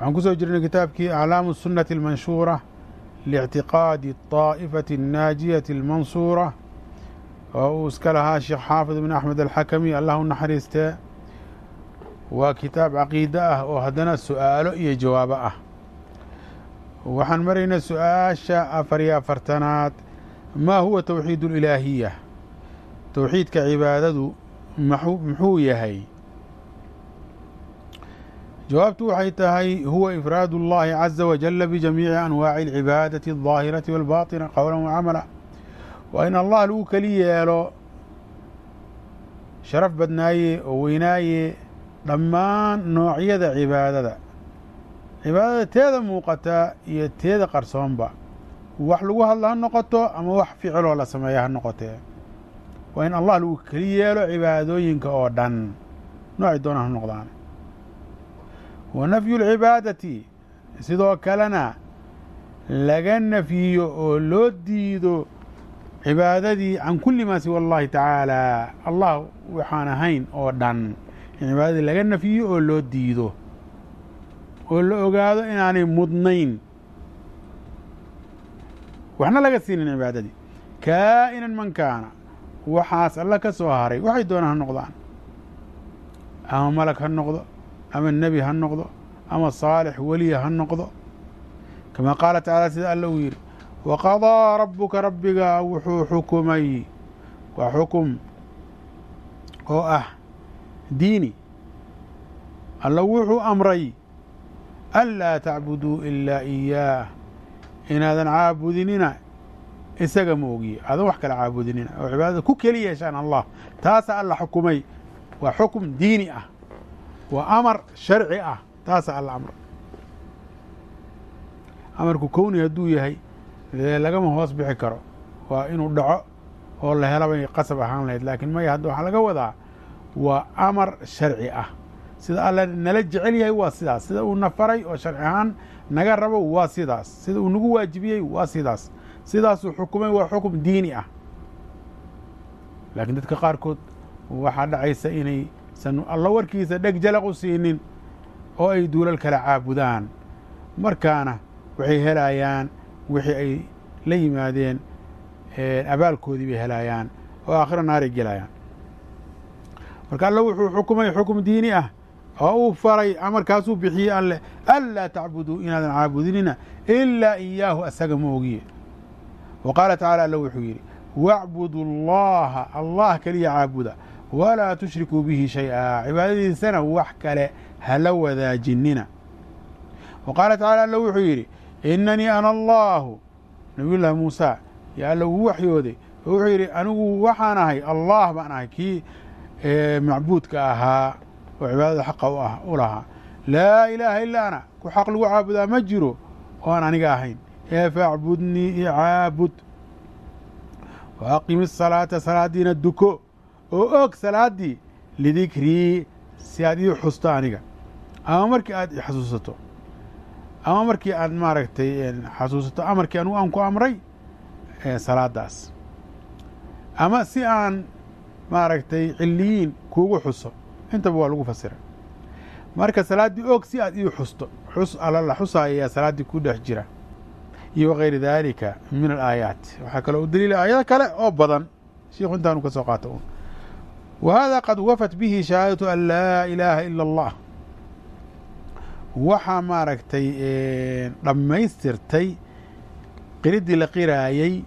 waxaan kusoo jirnay kitaabkii aclaamu الsunaةi الmanshuura liاctiqaadi الطaa'ifati الnaajiyati الmansuura oo uu iska lahaa sheekh xaafid ibn axmed alxakami allah u naxariistee waa kitaab caqiide ah oo haddana su'aalo iyo jawaabo ah waxaan maraynaa su-aasha afar iyo afartanaad maa huwa towxiid اlilaahiya towxiidka cibaadadu muxuu yahay jawaabtu waxay tahay huwa ifraad اllahi caza wajala bijamiici anwaaci اlcibaadati الظaahirati wاlbaطina qowla wacamala waa in allah lagu keli yeelo sharaf badnaaye oo weynaaye dhammaan noocyada cibaadada cibaadada teeda muuqata iyo teeda qarsoonba wax lagu hadlo ha noqoto ama wax ficiloo la sameeya ha noqotee waa in allah lagu keli yeelo cibaadooyinka oo dhan noocay doonaan ha noqdaan wa nafyu lcibaadati sidoo kalena laga nafyiyo oo loo diido cibaadadii can kulli maa siwa allahi tacaala. Allah waxaan ahayn oo dhan in cibaadadii laga nafyiyo oo loo diido oo la ogaado inaanay mudnayn. Waxna laga siinin cibaadadii. Kaa'inan man kaana waxaas alla ka soo haray waxay doonaan ha noqdaan ama malag ha noqdo ama nebi ha noqdo ama saalix weliya ha noqdo. Kama qaala tacaala sida alla uu yidhi waqadaa rabbuka rabbiga wuxuu xukumay waa xukum oo ah diini. Alla wuxuu amray anlaa tacbuduu ilaa iyaah inaadan caabudinina isaga ma ogiye. Aadan wax kale caabudinina oo cibaadada ku keli yeeshaan allah taasaa alla xukumay waa xukum diini ah waa amar sharci ah taasaa alla amra amarku kowni hadduu yahay dee lagama hoos bixi karo. Waa inuu dhaco oo la helabay qasab ahaan lahayd laakiin maya hadda waxaa laga wadaa waa amar sharci ah. Sida alla nala jecel yahay waa sidaas. Sida uu na faray oo sharci ahaan naga rabo waa sidaas. Sida uu nagu waajibiyey waa sidaas. Sidaasuu xukumay waa xukum diini ah. Laakiin dadka qaarkood waxaa dhacaysa inay san alla warkiisa dheg jalaq u siinin oo ay duulal kala caabudaan. Markaana waxay helayaan wixii ay la yimaadeen abaalkoodii bay helayaan oo aakhiro naaray gelayaan. Marka alla wuxuu xukumay xukum diini ah oo uu faray amarkaasuu bixiyey alleh anlaa tacbuduu inaadan caabudinina ilaa iyaahu asaga ma ogiye. Wa qaala tacala alla wuxuu yidhi wacbudu allaha allah keliya caabuda walaa tushrikuu bihi shay-a. Cibaadadiisana wax kale hala wadaajinina. Wa qaala tacala alla wuxuu yidhi inanii ana allaahu. Nabiyullaahi muusa yaa alla uu waxyooday oo wuxuu yidhi anigu waxaan ahay allah baan ahay kii macbuudka ahaa oo cibaadada xaqa u lahaa. Laa ilaaha ilaa ana ku xaq lagu caabudaa ma jiro oo aan aniga ahayn. Ee faacbudnii icaabud wa aqimi asalaata salaaddiina duko oo og salaaddii lidikrii si aad ii xusto aniga. Ama markii aad i xasuusato. Ama markii aad maaragtay xasuusato amarkii anugu aan ku amray salaadaas. Ama si aan maaragtay ciliyiin kuugu xuso. Intaba waa lagu fasiray marka salaaddii og si aad ii xusto. Xus alla la xusaaya salaaddii ku dhex jira. Iyo wagayri daalika min alaayaat waxaa kaloo u daliila aayado kale oo badan. Shiikhu intaanu ka soo qaato un hada qad wafat bihi shahaadatu an laa ilaaha ila allah waxaa maaragtay dhammaystirtay qiriddii la qiraayey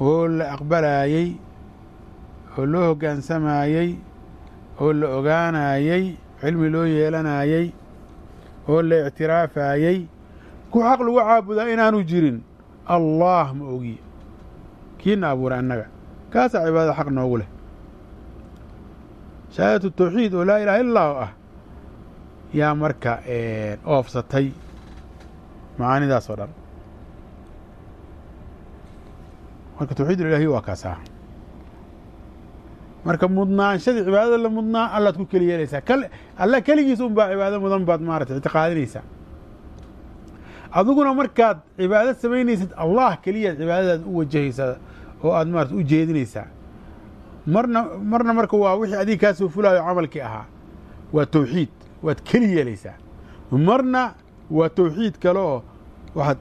oo la aqbalaayey oo loo hoggaansamayey oo la ogaanayey cilmi loo yeelanayey oo la ictiraafayey ku xaq lagu caabudaa inaanu jirin allah ma ogiye kiina abuuray annaga kaasaa cibaadada xaq noogu leh shahaadatu tawxiid oo laa ilaha illa allahu ah. Yaa marka oofsatay macaanidaas oo dhan. Marka tawxiid ilahiya waa kaas ah marka mudnaanshadii cibaadada la mudnaa allaad ku keli yeelaysaa. Alla keligiis un baa cibaado mudan baad maarata ictiqaadinaysaa. Adiguna markaad cibaado samaynaysid allah keliyaad cibaadadaad u wajahaysaa oo aad maarata u jeedinaysaa marna marna marka waa wixii adiga kaa soo fulaayo camalkii ahaa waa tawxiid waad keli yeelaysaa marna waa tawxiid kale oo waxaad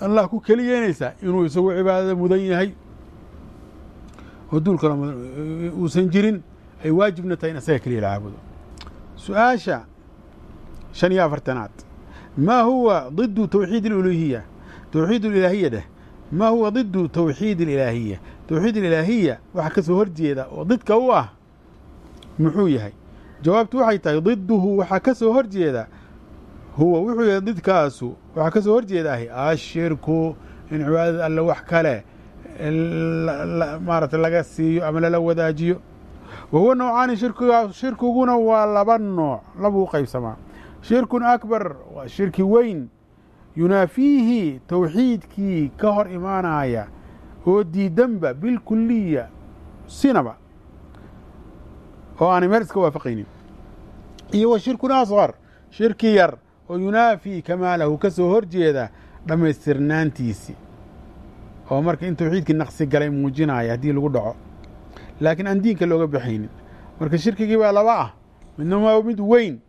allah ku keli yeelaysaa inuu isagu cibaadada mudan yahay oo duul kale uusan jirin ay waajibna tahay in asaga keliya la caabudo su-aasha shan iyo afartanaad ma huwa ضidu twxiid اluluhiya towxiid اlilaahiya dheh ma huwa ضidu towxiid اlilaahiya towxiid اlilaahiya waxa ka soo horjeeda oo didka u ah muxuu yahay. Jawaabtu waxay tahay diduhu waxaa ka soo horjeeda huwa wuxuu yahay didkaasu waxaa ka soo horjeeda ahi ashirku in cibaadada alle wax kale maarata laga siiyo ama lala wadaajiyo. Wa huwa nawcaani shirkiga shirkiguna waa laba nooc labuu qaybsamaa. Shirkun akbar waa shirki weyn yunaafiihi towxiidkii ka hor imaanaya oo diidanba bilkuliya sinaba. Oo aanay meel iska waafaqaynin. Iyo wa shirkun asqar shirki yar oo yunaafii kamaalahu ka soo horjeeda dhammaystirnaantiisi. Oo marka in tawxiidkii naqsi galay muujinaya haddii lagu dhaco. Laakiin aan diinka looga baxaynin marka shirkigii baa laba ah midna waa mid weyn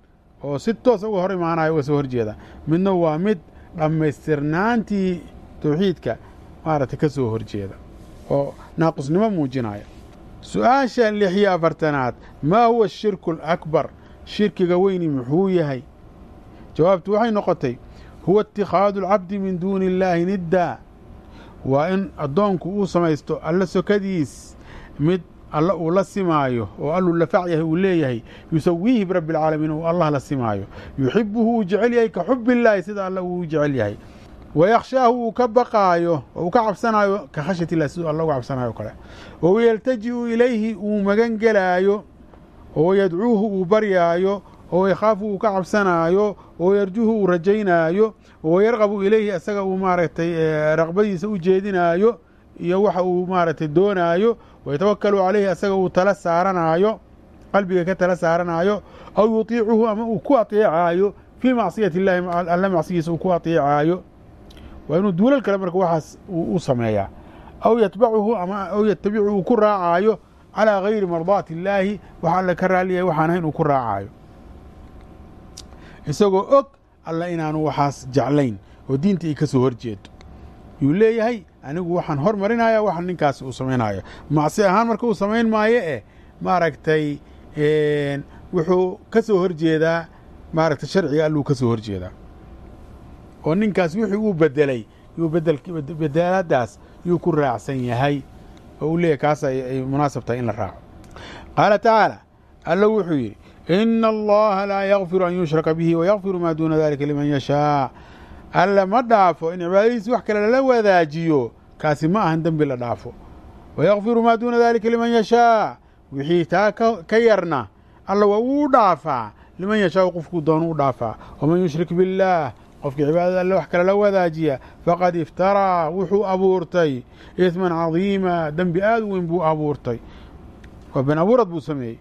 oo si toosa uga hor imaanaya uga soo horjeeda midna waa mid dhammaystirnaantii tawxiidka maaragtay ka soo horjeeda oo naaqusnimo muujinaya. Su'aasha lix iyo afartanaad maa huwa ashirku alakbar shirkiga weyni muxuu yahay? Jawaabtu waxay noqotay huwa itikhaadu alcabdi min duuni illaahi niddaa waa in addoonku uu samaysto alla sokadiis mid alla uu la simaayo oo alluu lafac yahay uu leeyahay yusawiihi birabbi alcaalamiin uu allah la simaayo. Yuxibuhu uu jecel yahay ka xub illaahi sida alla uu jecel yahay wayakhshaahu uu ka baqaayo oo uu ka cabsanaayo ka khashyat illah siduu alla uga cabsanayo kale oo yaltaji'u ilayhi uu magan gelaayo oo yadcuuhu uu baryaayo oo yakhaafu uu ka cabsanaayo oo yarjuhu uu rajaynaayo oo yarqabu ilayhi isaga uu maaragtay raqbadiisa u jeedinaayo iyo waxa uu maaragtay doonaayo wayatawakalu calayhi asaga uu tala saaranaayo qalbiga ka tala saaranaayo aw yutiicuhu ama uu ku aطeecaayo fii macsiyati illahi alla macsigiisa uu ku aطeecaayo waa inuu duulal kale marka waxaas u sameeyaa. Aw yatbacuhu ama aw yatabicu uu ku raacaayo calىa gayri mardaati illaahi waxa alla ka raaliyahay waxaan ahayn uu ku raacaayo. Isagoo og alla inaanu waxaas jeclayn oo diinta ay ka soo horjeedo. Yuu leeyahay anigu waxaan hor marinaya waxa ninkaasi uu samaynayo macsi ahaan marka uu samayn maayo eh maaragtay wuxuu ka soo horjeedaa maaragtay sharciga alluu ka soo horjeedaa oo ninkaas wixii uu bedelay yuu bedeladaas yuu ku raacsan yahay oo uu leeyahy kaas ay munaasab tahay in la raaco. Qaala tacaala alla wuxuu yidhi ina allaha laa yakfiru an yushraka bihi wayakfiru maa duuna dalika liman yashaa. Alla ma dhaafo in cibaadadiisi wax kale lala wadaajiyo kaasi ma ahan dembi la dhaafo. Wayakfiru maa duuna dalika liman yashaa. Wixii taa ka yarna alla waa uu dhaafaa. Liman yashaa qofkuu doonu u dhaafaa. Waman yushrik biاllaah qofkii cibaadada wax kale la wadaajiya faqad iftaraa wuxuu abuurtay isman cadiima dembi aad weyn buu abuurtay. Waa been abuurad buu sameeyey.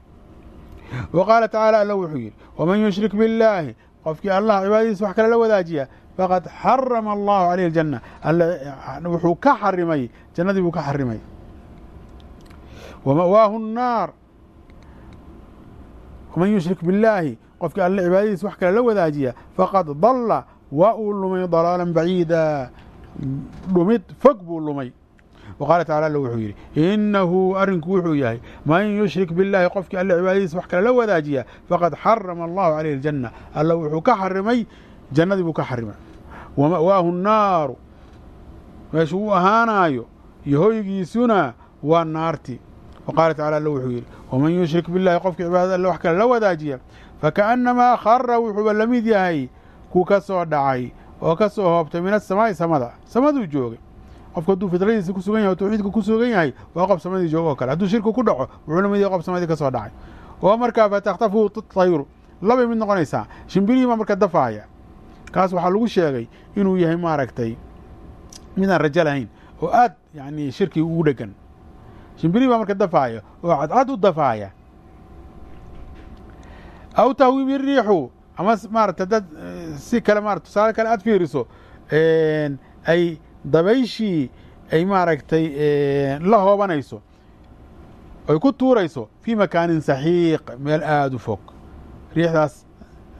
Wa qaala tacaala alla wuxuu yidhi waman yushrik billaahi qofkii allah cibaadadiisa wax kale la wadaajiya faqad xarama allahu caleyh aljanna. Alle wuxuu ka xarimay jannadii buu ka xarimay. Wama'waahu nnaar waman yushrik billaahi qofkii alle cibaadadiisa wax kale la wadaajiya faqad dalla waa uu lumay dalaalan baciida dhumid fog buu lumay. Wa qaala tacala alla wuxuu yidhi innahu arrinku wuxuu yahay man yushrik biاllaahi qofkii alle cibaadadiisa wax kale la wadaajiya faqad xarama allahu calayhi aljanna. Alla wuxuu ka xarimay jannadii buu ka xarimay. Wa ma'waahu nnaaru meeshuu u ahaanaayo iyo hoygiisuna waa naartii. Wa qaala tacala alla wuxuu yidhi waman yushrik billahi qofkii cibaadada alle wax kale la wadaajiya fakaannamaa khara wuxuuba la mid yahay ku ka soo dhacay oo ka soo hoobtay min asamaa'i samada samaduu joogay qofku hadduu fidradiisa ku sugan yahay o tawxiidka ku sugan yahay waa qof samadii jooga oo kale. Hadduu shirku ku dhaco wuxuu la mid yahay qof samadii ka soo dhacay. Oo markaa fatakhtafuhu tayru labay mid noqonaysaa shimbirihii baa marka dafaaya. Kaas waxaa lagu sheegay inuu yahay maaragtay midaan rajo lahayn oo aad yani shirkiga ugu dhegan. Shimbirihii baa marka dafaaya oo cadcad u dafaaya. Aw tahwiimi riixu ama maarata dad si kale marat tusaale kale aad fiiriso ay dabayshii ay maaragtay la hoobanayso ay ku tuurayso fii makaanin saxiiq meel aada u fog. Riixdaas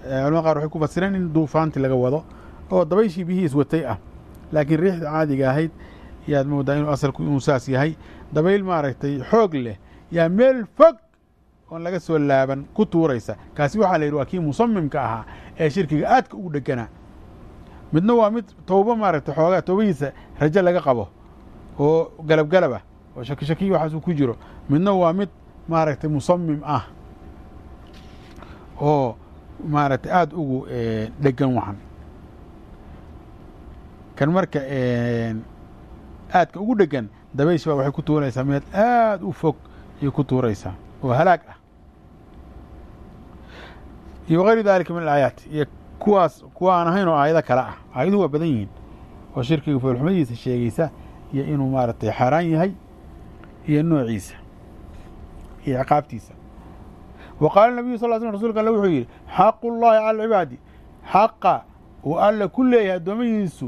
culamada qaar waxay ku fasireen in duufaanti laga wado oo dabayshii bihiis watay ah. Laakiin riixda caadiga ahayd yaad moodaa inuu asalku inuu saas yahay dabayl maaragtay xoog leh yaa meel fog oon laga soo laaban ku tuuraysa. Kaasi waxaa la yidhi waa kii musamimka ahaa ee shirkiga aadka ugu dheganaa midna waa mid towbo maaragtay xoogaa towbadiisa rajo laga qabo oo galab galab ah oo shaki shakiyi waxaas uu ku jiro. Midna waa mid maaragtay musamim ah oo maaragtay aada ugu dhegan waxan. Kan marka aadka ugu dhegan dabaysh baa waxay ku tuuraysaa meel aada u fog ayay ku tuuraysaa oo halaag ah iyo wغayru dalika min alaayaat iyo kuwaas kuwa aan ahayn oo aayado kale ah aayaduhu waa badan yihiin oo shirkiga foolxumadiisa sheegaysa iyo inuu maaragtay xaaraan yahay iyo noociisa iyo ciqaabtiisa wa qaala nabiyu sal sl rsulka alle wuxuu yidhi xaqu llahi cala alcibaadi xaqa uu alla ku leeyahay addoommadiisu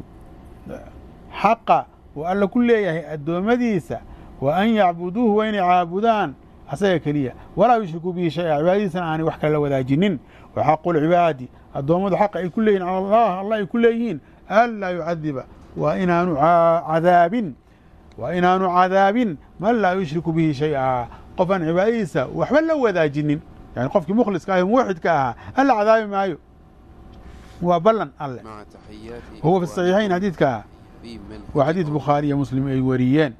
xaqa uu alla ku leeyahay addoommadiisa wa an yacbuduuhu waa inay caabudaan asaga keliya. Walaa yushrikuu bihi shay-a cibaadadiisana aanay wax kale la wadaajinin. Wa xaqu lcibaadi addoommadu xaqa ay ku leeyihiin cala allah allah ay ku leeyihiin. Anlaa yucadiba. Waa inaanu cadaabin. Waa inaanu cadaabin. Man laa yushriku bihi shay-a qof aan cibaadadiisa waxba la wadaajinin. Yani qofkii mukhliska ah muwaxidka ahaa alla cadaabi maayo. Waa ballan alle. Huwa fi saxiixayn xadiidka waa xadiid bukhaari iyo muslim ay wariyeen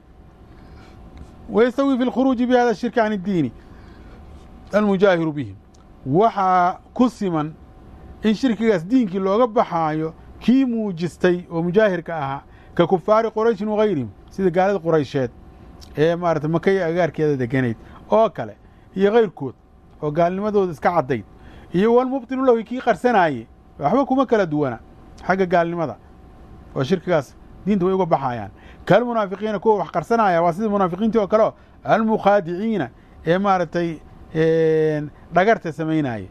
fi lkhuruuji bi hada shirki can اddiini almujaahiru bihim waxaa ku siman in shirkigaas diinkii looga baxaayo kii muujistay oo mujaahirka ahaa ka kufaari qurayshin wagayrihim sida gaalada quraysheed ee maarata makaya agaarkeeda deganayd oo kale iyo kayrkood oo gaalnimadooda iska caddayd iyo walmubtilu lahu kii qarsanaaye waxba kuma kala duwana xagga gaalnimada oo shirkigaas diinta way uga baxayaan. Kalmunaafiqiina kuwa wax qarsanaya waa sida munaafiqiintii oo kaleo almukhaadiciina ee maaragtay dhagarta samaynaya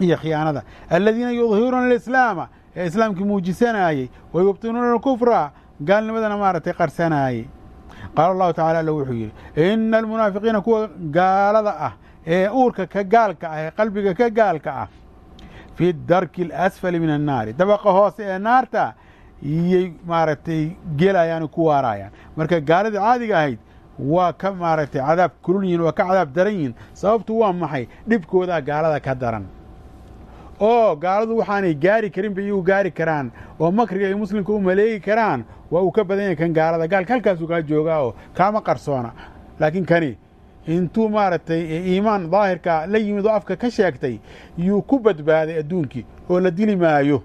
iyo khiyaanada. Aladiina yudhiruuna alislaama ee islaamkii muujisanayey wa yubtinuuna alkufra gaalnimadana maaragtay qarsanaayey qaala allahu tacala alla wuxuu yidhi ina almunaafiqiina kuwa gaalada ah ee uurka ka gaalka ah ee qalbiga ka gaalka ah fi darki alasfali min annaari. Dabaqa hoose ee naarta iyay maaragtay gelayaan ku waarayaan. Marka gaaladii caadiga ahayd waa ka maaragtay cadaab kulul yihiin waa ka cadaab daran yihiin sababtu waa maxay? Dhibkoodaa gaalada ka daran. Oo gaaladu waxaanay gaari karin bay iyagu gaari karaan. Oo makriga ay muslimka u maleegi karaan waa uu ka badan yahay kan gaalada. Gaalka halkaasuu kaa joogaa oo kaama qarsoona. Laakiin kani intuu maaragtay iimaan daahirka la yimid oo afka ka sheegtay yuu ku badbaaday adduunkii oo la dili maayo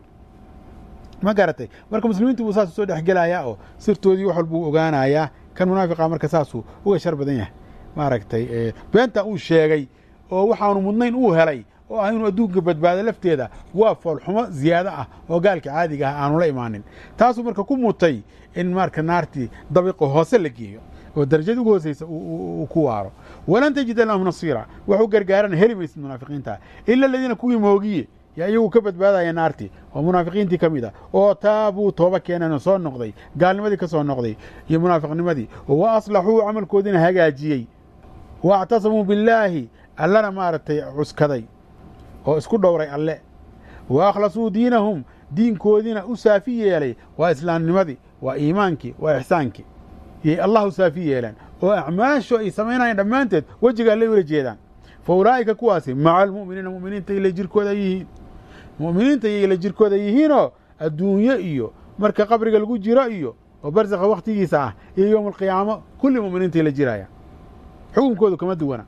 ma garatay. Marka muslimiintu buu saas u soo dhexgelayaa oo sirtoodii wax walbuu ogaanayaa. Kan munaafiqa marka saasuu uga shar badan yahay. Maaragtay beenta uu sheegay oo waxaanu mudnayn uu helay oo ah inuu adduunka badbaado lafteeda waa foolxumo ziyaado ah oo gaalka caadiga ah aanu la imaanin. Taasuu marka ku mutay in marka naartii dabiqo hoose la geeyo oo darajada ugu hooseysa uu ku waaro. Walan tajida lahum nasiira. Waxu gargaarana heli maysid munaafiqiinta. Ila aladiina kuwii moogiye yaa iyagu ka badbaadaya naartii oo munaafiqiintii ka mid a. Oo taabuu tooba keenanoo soo noqday. Gaalnimadii ka soo noqday. Iyo munaafiqnimadii. Wa aslaxuu camalkoodiina hagaajiyey. Wa actasamuu billaahi. Allana maaragtay cuskaday. Oo isku dhowray alle. Wa akhlasuu diinahum. Diinkoodiina u saafi yeelay. Waa islaamnimadii. Waa iimaankii. Waa ixsaankii. Yay allah u saafi yeelaan. Oo acmaashu ay samaynayaan dhammaanteed. Wejiga allay ula jeedaan. Fa ulaa'ika kuwaasi. Maca almu'miniina mu'miniinta ila jirkooda yihiin mu'miniinta iyo ila jirkooda yihiinoo adduunyo iyo marka qabriga lagu jiro iyo oo barsakha wakhtigiisa ah iyo yowma alqiyaamo kulli mu'miniinta ila jiraya. Xukunkoodu kama duwana.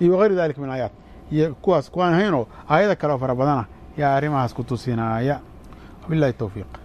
Iyo wakayru dalika min aayaat. Iyo kuwaas kuwaan ahaynoo aayada kale oo fara badana yaa arrimahaas ku tusinaaya wabillahi towfiiq